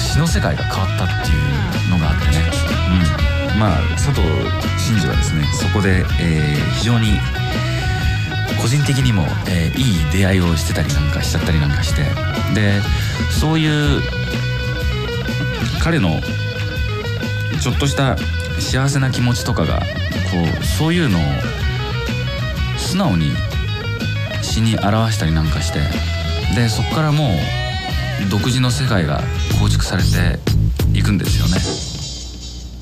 詩の世界が変わったっていうのがあってね、うん、まあ佐藤真二はですねそこで、えー、非常に個人的にも、えー、いい出会いをしてたりなんかしちゃったりなんかして。でそういう彼のちょっとした幸せな気持ちとかがこうそういうのを素直に詩に表したりなんかして。でそこからもう独自の世界が構築されていくんですよね。